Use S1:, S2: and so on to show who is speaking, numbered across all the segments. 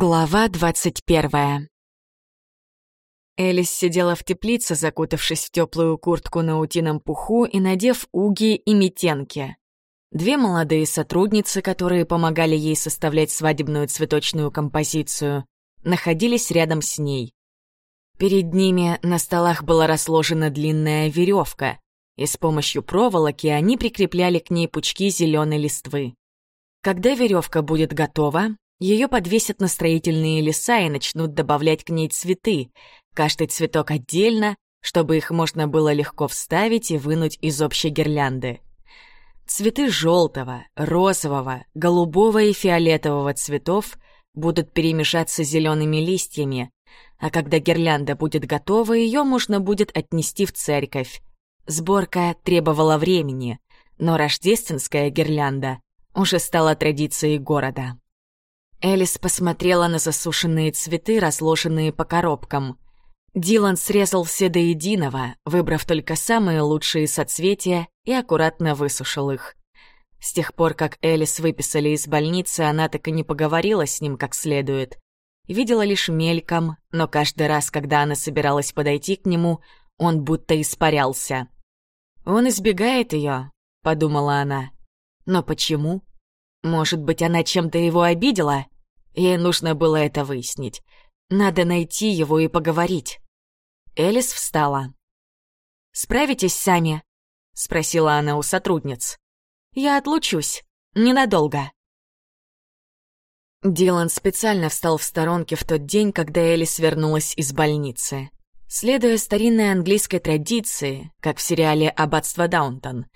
S1: Глава двадцать первая Элис сидела в теплице, закутавшись в теплую куртку на утином пуху и надев уги и метенки. Две молодые сотрудницы, которые помогали ей составлять свадебную цветочную композицию, находились рядом с ней. Перед ними на столах была расложена длинная веревка, и с помощью проволоки они прикрепляли к ней пучки зеленой листвы. Когда веревка будет готова, ее подвесят на строительные леса и начнут добавлять к ней цветы, каждый цветок отдельно, чтобы их можно было легко вставить и вынуть из общей гирлянды. Цветы желтого, розового, голубого и фиолетового цветов будут перемешаться зелеными листьями, а когда гирлянда будет готова, ее можно будет отнести в церковь. Сборка требовала времени, но рождественская гирлянда уже стала традицией города. Элис посмотрела на засушенные цветы, разложенные по коробкам. Дилан срезал все до единого, выбрав только самые лучшие соцветия и аккуратно высушил их. С тех пор, как Элис выписали из больницы, она так и не поговорила с ним как следует. Видела лишь мельком, но каждый раз, когда она собиралась подойти к нему, он будто испарялся. «Он избегает ее», — подумала она. «Но почему?» Может быть, она чем-то его обидела? Ей нужно было это выяснить. Надо найти его и поговорить. Элис встала. «Справитесь сами?» — спросила она у сотрудниц. «Я отлучусь. Ненадолго». Дилан специально встал в сторонке в тот день, когда Элис вернулась из больницы. Следуя старинной английской традиции, как в сериале «Аббатство Даунтон»,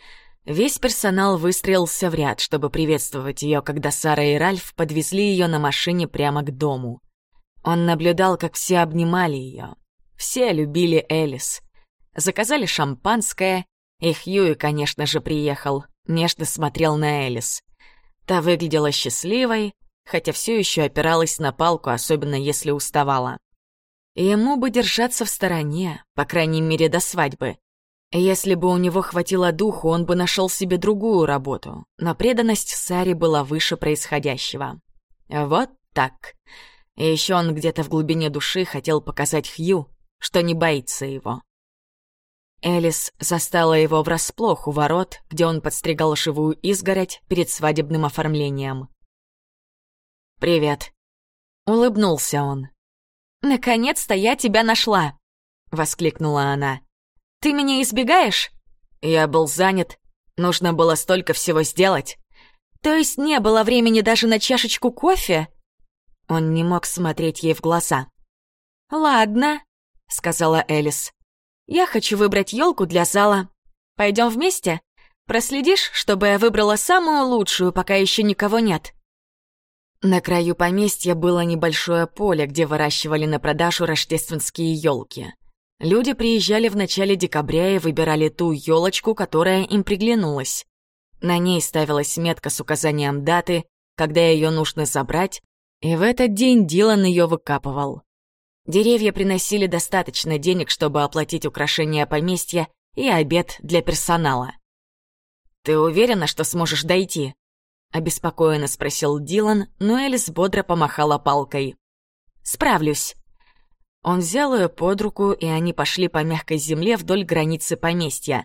S1: Весь персонал выстроился в ряд, чтобы приветствовать ее, когда Сара и Ральф подвезли ее на машине прямо к дому. Он наблюдал, как все обнимали ее. Все любили Элис. Заказали шампанское, и Хьюи, конечно же, приехал, нежно смотрел на Элис. Та выглядела счастливой, хотя все еще опиралась на палку, особенно если уставала. Ему бы держаться в стороне, по крайней мере, до свадьбы. Если бы у него хватило духу, он бы нашел себе другую работу, но преданность Саре была выше происходящего. Вот так. И еще он где-то в глубине души хотел показать Хью, что не боится его. Элис застала его врасплох у ворот, где он подстригал живую изгородь перед свадебным оформлением. «Привет», — улыбнулся он. «Наконец-то я тебя нашла!» — воскликнула она. Ты меня избегаешь?» Я был занят. Нужно было столько всего сделать. То есть не было времени даже на чашечку кофе? Он не мог смотреть ей в глаза. «Ладно», — сказала Элис. «Я хочу выбрать елку для зала. Пойдем вместе? Проследишь, чтобы я выбрала самую лучшую, пока еще никого нет?» На краю поместья было небольшое поле, где выращивали на продажу рождественские елки. Люди приезжали в начале декабря и выбирали ту елочку, которая им приглянулась. На ней ставилась метка с указанием даты, когда ее нужно забрать, и в этот день Дилан ее выкапывал. Деревья приносили достаточно денег, чтобы оплатить украшения поместья и обед для персонала. «Ты уверена, что сможешь дойти?» — обеспокоенно спросил Дилан, но Элис бодро помахала палкой. «Справлюсь». Он взял ее под руку, и они пошли по мягкой земле вдоль границы поместья.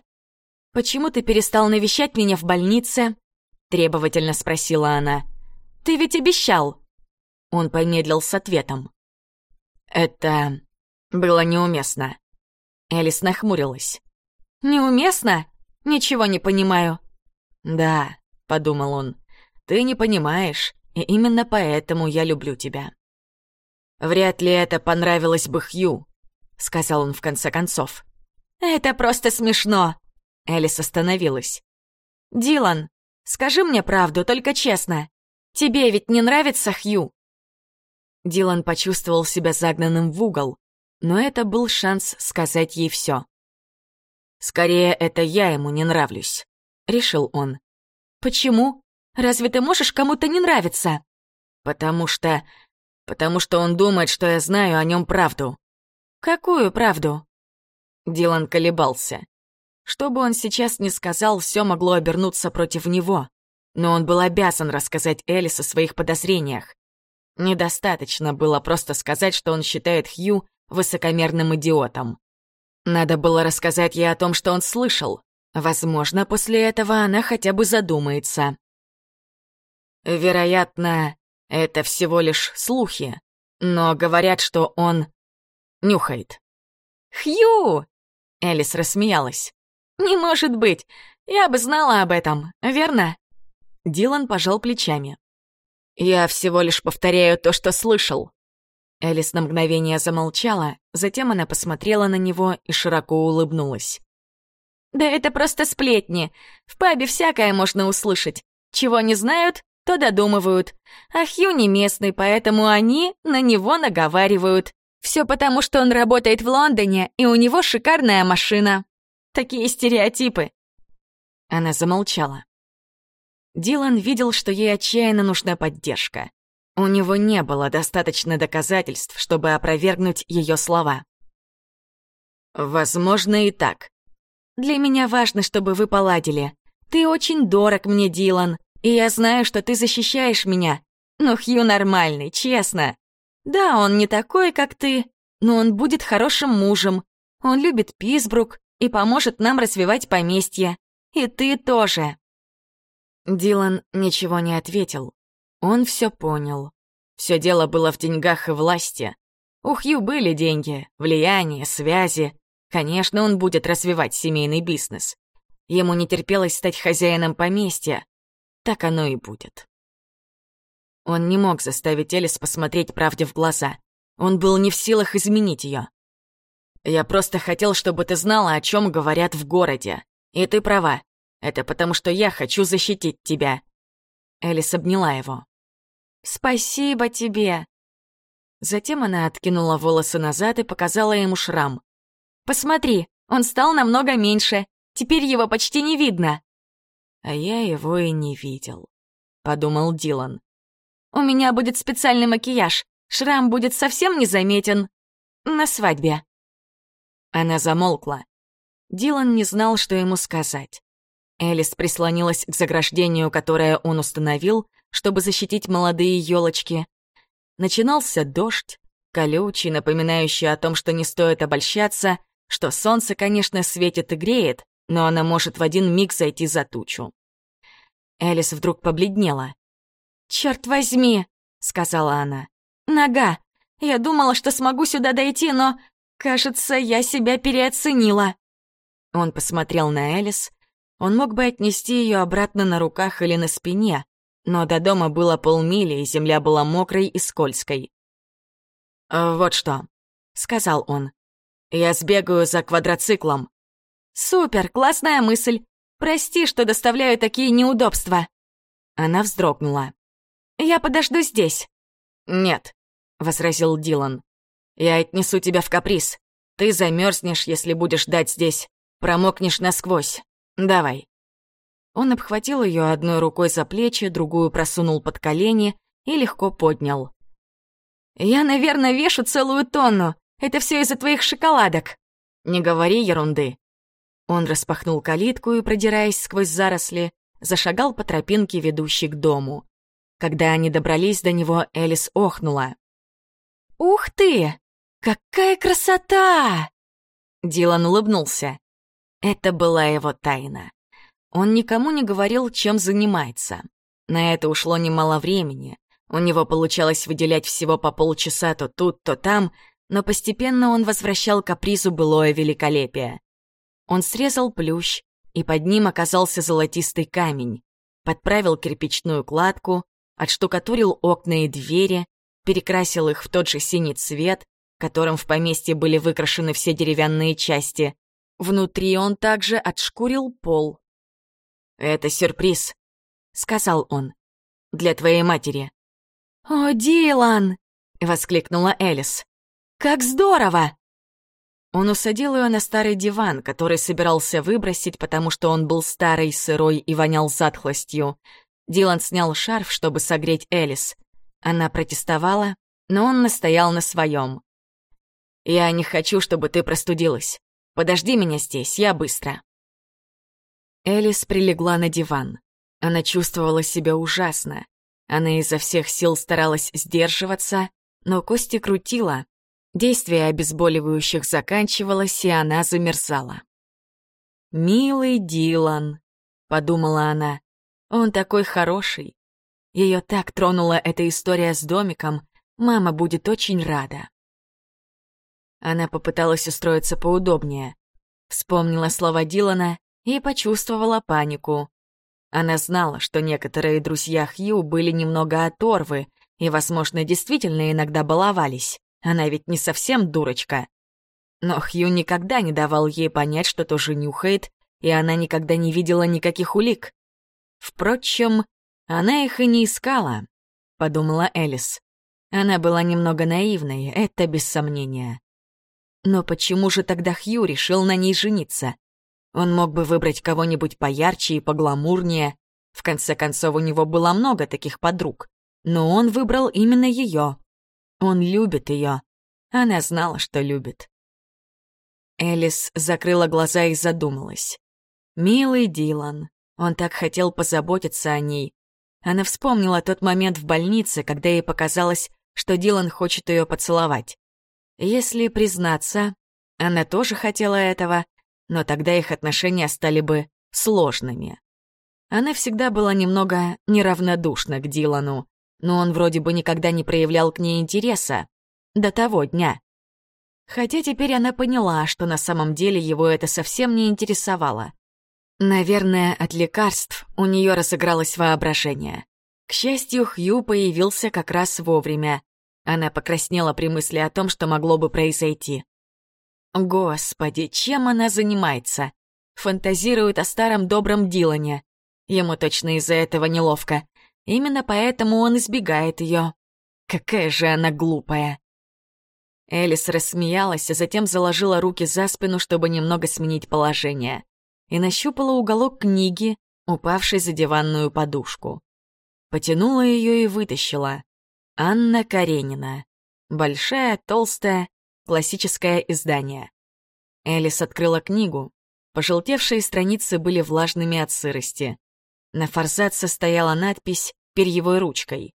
S1: «Почему ты перестал навещать меня в больнице?» — требовательно спросила она. «Ты ведь обещал!» Он помедлил с ответом. «Это было неуместно». Элис нахмурилась. «Неуместно? Ничего не понимаю». «Да», — подумал он, — «ты не понимаешь, и именно поэтому я люблю тебя». «Вряд ли это понравилось бы Хью», — сказал он в конце концов. «Это просто смешно», — Элис остановилась. «Дилан, скажи мне правду, только честно. Тебе ведь не нравится Хью?» Дилан почувствовал себя загнанным в угол, но это был шанс сказать ей все. «Скорее, это я ему не нравлюсь», — решил он. «Почему? Разве ты можешь кому-то не нравиться?» «Потому что потому что он думает, что я знаю о нем правду». «Какую правду?» Дилан колебался. Что бы он сейчас ни сказал, все могло обернуться против него. Но он был обязан рассказать Элис о своих подозрениях. Недостаточно было просто сказать, что он считает Хью высокомерным идиотом. Надо было рассказать ей о том, что он слышал. Возможно, после этого она хотя бы задумается. Вероятно, это всего лишь слухи, но говорят, что он нюхает. «Хью!» — Элис рассмеялась. «Не может быть! Я бы знала об этом, верно?» Дилан пожал плечами. «Я всего лишь повторяю то, что слышал». Элис на мгновение замолчала, затем она посмотрела на него и широко улыбнулась. «Да это просто сплетни. В пабе всякое можно услышать. Чего не знают, то додумывают. А Хью не местный, поэтому они на него наговаривают. Все потому, что он работает в Лондоне, и у него шикарная машина. Такие стереотипы. Она замолчала. Дилан видел, что ей отчаянно нужна поддержка. У него не было достаточно доказательств, чтобы опровергнуть ее слова. «Возможно, и так. Для меня важно, чтобы вы поладили. Ты очень дорог мне, Дилан. И я знаю, что ты защищаешь меня. Но Хью нормальный, честно. Да, он не такой, как ты, но он будет хорошим мужем. Он любит Писбрук и поможет нам развивать поместье. И ты тоже». Дилан ничего не ответил. Он все понял. Все дело было в деньгах и власти. У Хью были деньги, влияние, связи. Конечно, он будет развивать семейный бизнес. Ему не терпелось стать хозяином поместья, так оно и будет. Он не мог заставить Элис посмотреть правде в глаза. Он был не в силах изменить ее. «Я просто хотел, чтобы ты знала, о чем говорят в городе. И ты права. Это потому, что я хочу защитить тебя». Элис обняла его. «Спасибо тебе!» Затем она откинула волосы назад и показала ему шрам. «Посмотри, он стал намного меньше. Теперь его почти не видно». А я его и не видел, подумал Дилан. У меня будет специальный макияж. Шрам будет совсем незаметен. На свадьбе. Она замолкла. Дилан не знал, что ему сказать. Элис прислонилась к заграждению, которое он установил, чтобы защитить молодые елочки. Начинался дождь, колючий, напоминающий о том, что не стоит обольщаться, что солнце, конечно, светит и греет, но она может в один миг зайти за тучу. Элис вдруг побледнела. «Черт возьми!» — сказала она. «Нога! Я думала, что смогу сюда дойти, но, кажется, я себя переоценила». Он посмотрел на Элис. Он мог бы отнести ее обратно на руках или на спине, но до дома было полмили, и земля была мокрой и скользкой. «Вот что», — сказал он. «Я сбегаю за квадроциклом. «Супер, классная мысль. Прости, что доставляю такие неудобства». Она вздрогнула. «Я подожду здесь». «Нет», — возразил Дилан. «Я отнесу тебя в каприз. Ты замерзнешь, если будешь ждать здесь. Промокнешь насквозь. Давай». Он обхватил ее одной рукой за плечи, другую просунул под колени и легко поднял. «Я, наверное, вешу целую тонну. Это все из-за твоих шоколадок». «Не говори ерунды. Он распахнул калитку и, продираясь сквозь заросли, зашагал по тропинке, ведущей к дому. Когда они добрались до него, Элис охнула. «Ух ты! Какая красота!» Дилан улыбнулся. Это была его тайна. Он никому не говорил, чем занимается. На это ушло немало времени. У него получалось выделять всего по полчаса то тут, то там, но постепенно он возвращал капризу былое великолепие. Он срезал плющ, и под ним оказался золотистый камень, подправил кирпичную кладку, отштукатурил окна и двери, перекрасил их в тот же синий цвет, которым в поместье были выкрашены все деревянные части. Внутри он также отшкурил пол. «Это сюрприз», — сказал он, — «для твоей матери». «О, Дилан!» — воскликнула Элис. «Как здорово!» Он усадил ее на старый диван, который собирался выбросить, потому что он был старый, сырой и вонял затхлостью. Дилан снял шарф, чтобы согреть Элис. Она протестовала, но он настоял на своем. «Я не хочу, чтобы ты простудилась. Подожди меня здесь, я быстро». Элис прилегла на диван. Она чувствовала себя ужасно. Она изо всех сил старалась сдерживаться, но кости крутила. Действие обезболивающих заканчивалось, и она замерзала. «Милый Дилан», — подумала она, — «он такой хороший. Ее так тронула эта история с домиком, мама будет очень рада». Она попыталась устроиться поудобнее. Вспомнила слова Дилана и почувствовала панику. Она знала, что некоторые друзья Хью были немного оторвы и, возможно, действительно иногда баловались. Она ведь не совсем дурочка. Но Хью никогда не давал ей понять, что тоже нюхает, и она никогда не видела никаких улик. Впрочем, она их и не искала, подумала Элис. Она была немного наивной, это без сомнения. Но почему же тогда Хью решил на ней жениться? Он мог бы выбрать кого-нибудь поярче и погламурнее. В конце концов, у него было много таких подруг. Но он выбрал именно ее. Он любит ее. Она знала, что любит. Элис закрыла глаза и задумалась. Милый Дилан. Он так хотел позаботиться о ней. Она вспомнила тот момент в больнице, когда ей показалось, что Дилан хочет ее поцеловать. Если признаться, она тоже хотела этого, но тогда их отношения стали бы сложными. Она всегда была немного неравнодушна к Дилану, но он вроде бы никогда не проявлял к ней интереса. До того дня. Хотя теперь она поняла, что на самом деле его это совсем не интересовало. Наверное, от лекарств у нее разыгралось воображение. К счастью, Хью появился как раз вовремя. Она покраснела при мысли о том, что могло бы произойти. Господи, чем она занимается? Фантазирует о старом добром Дилане. Ему точно из-за этого неловко. Именно поэтому он избегает ее. Какая же она глупая. Элис рассмеялась, а затем заложила руки за спину, чтобы немного сменить положение, и нащупала уголок книги, упавшей за диванную подушку. Потянула ее и вытащила. Анна Каренина. Большая, толстая, классическое издание. Элис открыла книгу. Пожелтевшие страницы были влажными от сырости. На форзаце стояла надпись перьевой ручкой.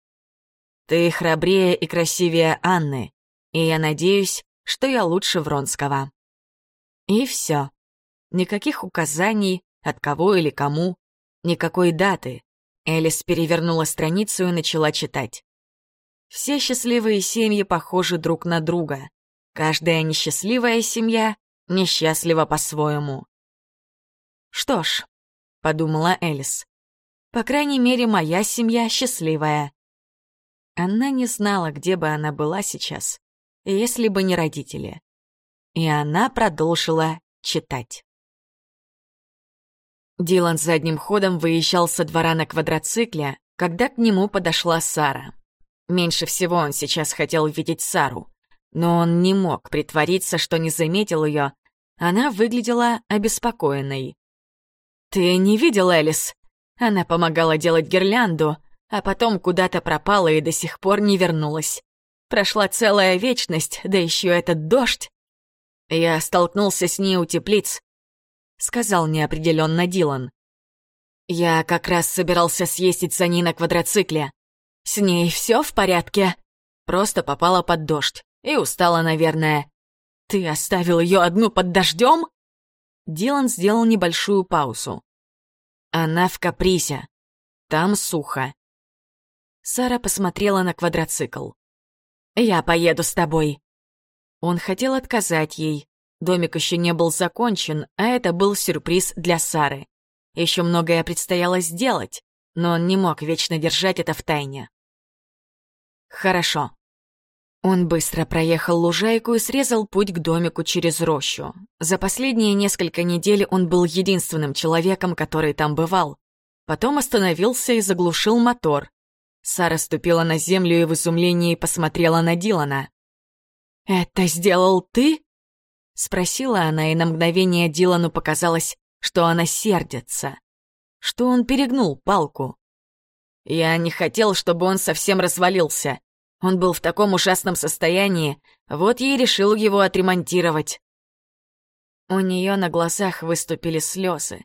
S1: «Ты храбрее и красивее Анны, и я надеюсь, что я лучше Вронского». И все. Никаких указаний, от кого или кому, никакой даты. Элис перевернула страницу и начала читать. Все счастливые семьи похожи друг на друга. Каждая несчастливая семья несчастлива по-своему. «Что ж», — подумала Элис, — «по крайней мере, моя семья счастливая». Она не знала, где бы она была сейчас, если бы не родители. И она продолжила читать. Дилан задним ходом выезжал со двора на квадроцикле, когда к нему подошла Сара. Меньше всего он сейчас хотел видеть Сару. Но он не мог притвориться, что не заметил ее. Она выглядела обеспокоенной. «Ты не видел Элис?» Она помогала делать гирлянду, а потом куда-то пропала и до сих пор не вернулась. Прошла целая вечность, да еще этот дождь. Я столкнулся с ней у теплиц, — сказал неопределенно Дилан. Я как раз собирался съездить за ней на квадроцикле. С ней все в порядке? Просто попала под дождь. И устала, наверное. Ты оставил ее одну под дождем? Дилан сделал небольшую паузу. Она в капризе. Там сухо. Сара посмотрела на квадроцикл. «Я поеду с тобой». Он хотел отказать ей. Домик еще не был закончен, а это был сюрприз для Сары. Еще многое предстояло сделать но он не мог вечно держать это в тайне. Хорошо. Он быстро проехал лужайку и срезал путь к домику через рощу. За последние несколько недель он был единственным человеком, который там бывал. Потом остановился и заглушил мотор. Сара ступила на землю и в изумлении посмотрела на Дилана. «Это сделал ты?» Спросила она, и на мгновение Дилану показалось, что она сердится что он перегнул палку. Я не хотел, чтобы он совсем развалился. Он был в таком ужасном состоянии, вот я и решил его отремонтировать. У нее на глазах выступили слезы.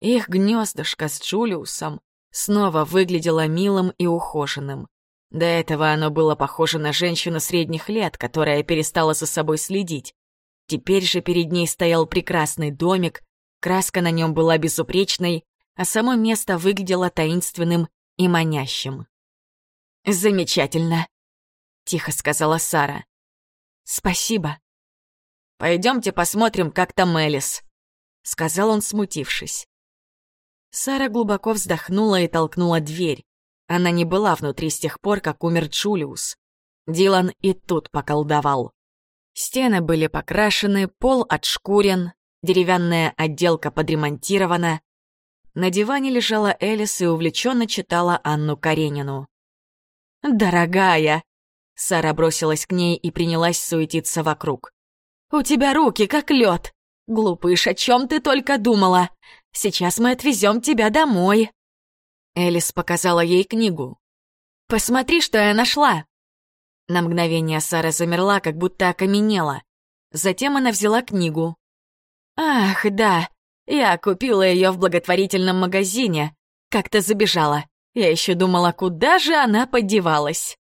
S1: Их гнездышко с Джулиусом снова выглядело милым и ухоженным. До этого оно было похоже на женщину средних лет, которая перестала за собой следить. Теперь же перед ней стоял прекрасный домик, краска на нем была безупречной, а само место выглядело таинственным и манящим. «Замечательно», — тихо сказала Сара. «Спасибо». «Пойдемте посмотрим, как там Элис», — сказал он, смутившись. Сара глубоко вздохнула и толкнула дверь. Она не была внутри с тех пор, как умер Джулиус. Дилан и тут поколдовал. Стены были покрашены, пол отшкурен, деревянная отделка подремонтирована. На диване лежала Элис и увлеченно читала Анну Каренину. «Дорогая!» Сара бросилась к ней и принялась суетиться вокруг. «У тебя руки как лед. Глупыш, о чем ты только думала? Сейчас мы отвезем тебя домой!» Элис показала ей книгу. «Посмотри, что я нашла!» На мгновение Сара замерла, как будто окаменела. Затем она взяла книгу. «Ах, да, я купила ее в благотворительном магазине. Как-то забежала. Я еще думала, куда же она подевалась».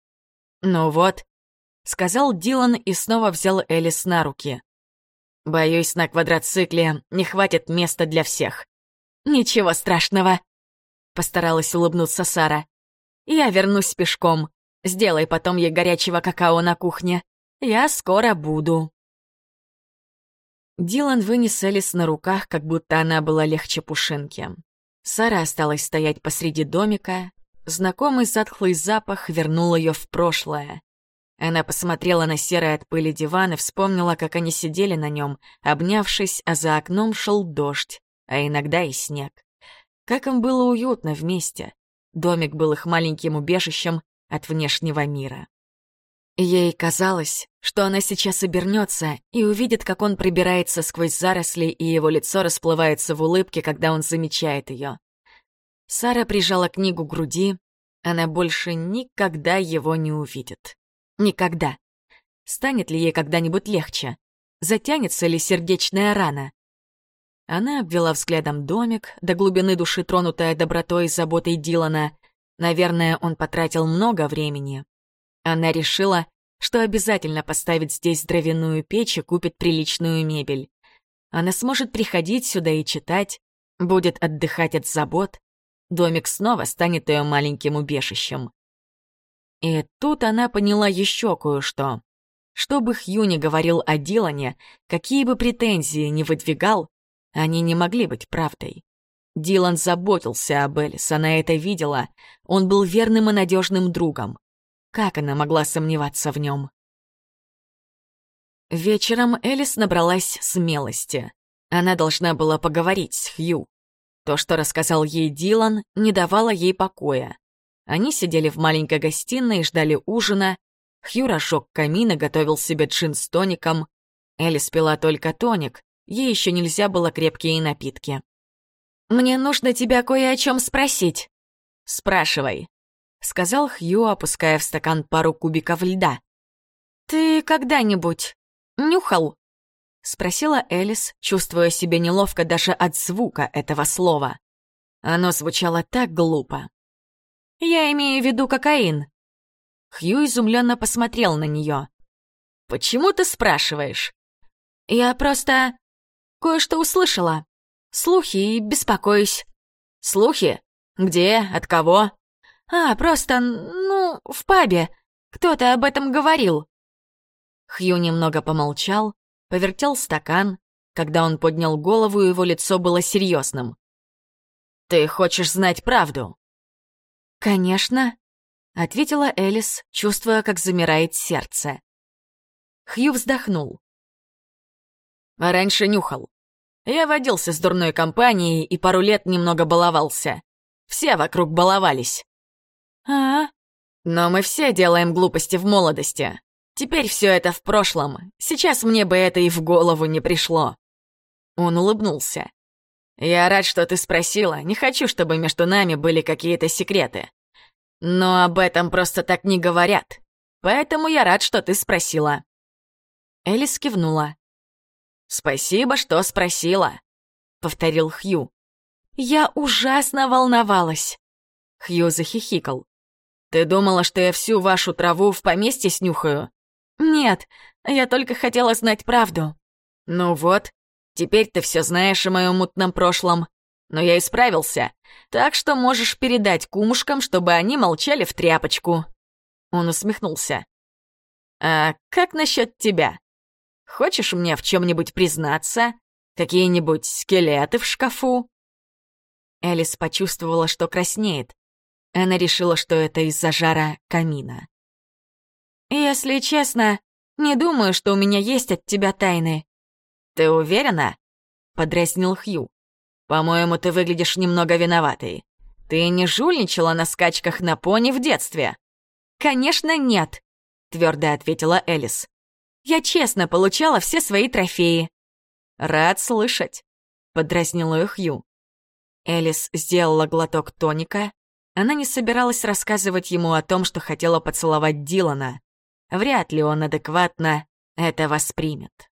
S1: «Ну вот», — сказал Дилан и снова взял Элис на руки. «Боюсь, на квадроцикле не хватит места для всех». «Ничего страшного», — постаралась улыбнуться Сара. «Я вернусь пешком. Сделай потом ей горячего какао на кухне. Я скоро буду». Дилан вынес Элис на руках, как будто она была легче пушинки. Сара осталась стоять посреди домика. Знакомый затхлый запах вернул ее в прошлое. Она посмотрела на серый от пыли диван и вспомнила, как они сидели на нем, обнявшись, а за окном шел дождь, а иногда и снег. Как им было уютно вместе. Домик был их маленьким убежищем от внешнего мира. Ей казалось, что она сейчас обернется и увидит, как он пробирается сквозь заросли, и его лицо расплывается в улыбке, когда он замечает ее. Сара прижала книгу к груди. Она больше никогда его не увидит. Никогда. Станет ли ей когда-нибудь легче? Затянется ли сердечная рана? Она обвела взглядом домик, до глубины души тронутая добротой и заботой Дилана. Наверное, он потратил много времени, она решила, что обязательно поставит здесь дровяную печь и купит приличную мебель. Она сможет приходить сюда и читать, будет отдыхать от забот. Домик снова станет ее маленьким убежищем. И тут она поняла еще кое-что. Что бы Хью ни говорил о Дилане, какие бы претензии ни выдвигал, они не могли быть правдой. Дилан заботился об Элис, она это видела. Он был верным и надежным другом. Как она могла сомневаться в нем? Вечером Элис набралась смелости. Она должна была поговорить с Хью. То, что рассказал ей Дилан, не давало ей покоя. Они сидели в маленькой гостиной и ждали ужина. Хью разжег камин готовил себе джин с тоником. Элис пила только тоник, ей еще нельзя было крепкие напитки. «Мне нужно тебя кое о чем спросить». «Спрашивай», — сказал Хью, опуская в стакан пару кубиков льда. «Ты когда-нибудь нюхал?» — спросила Элис, чувствуя себя неловко даже от звука этого слова. Оно звучало так глупо. «Я имею в виду кокаин». Хью изумленно посмотрел на нее. «Почему ты спрашиваешь?» «Я просто кое-что услышала. Слухи и беспокоюсь». «Слухи? Где? От кого?» «А, просто, ну, в пабе. Кто-то об этом говорил». Хью немного помолчал, повертел стакан. Когда он поднял голову, его лицо было серьезным. «Ты хочешь знать правду?» «Конечно», — ответила Элис, чувствуя, как замирает сердце. Хью вздохнул. «Раньше нюхал. Я водился с дурной компанией и пару лет немного баловался. Все вокруг баловались. А? Но мы все делаем глупости в молодости. Теперь все это в прошлом. Сейчас мне бы это и в голову не пришло. Он улыбнулся. Я рад, что ты спросила. Не хочу, чтобы между нами были какие-то секреты. Но об этом просто так не говорят. Поэтому я рад, что ты спросила. Элис кивнула. «Спасибо, что спросила», — повторил Хью. «Я ужасно волновалась», Хью захихикал. «Ты думала, что я всю вашу траву в поместье снюхаю?» «Нет, я только хотела знать правду». «Ну вот, теперь ты все знаешь о моем мутном прошлом. Но я исправился, так что можешь передать кумушкам, чтобы они молчали в тряпочку». Он усмехнулся. «А как насчет тебя? Хочешь мне в чем-нибудь признаться? Какие-нибудь скелеты в шкафу?» Элис почувствовала, что краснеет. Она решила, что это из-за жара камина. «Если честно, не думаю, что у меня есть от тебя тайны». «Ты уверена?» — подразнил Хью. «По-моему, ты выглядишь немного виноватой. Ты не жульничала на скачках на пони в детстве?» «Конечно, нет», — твердо ответила Элис. «Я честно получала все свои трофеи». «Рад слышать», — подразнил ее Хью. Элис сделала глоток тоника. Она не собиралась рассказывать ему о том, что хотела поцеловать Дилана. Вряд ли он адекватно это воспримет.